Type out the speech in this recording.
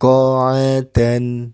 قاعة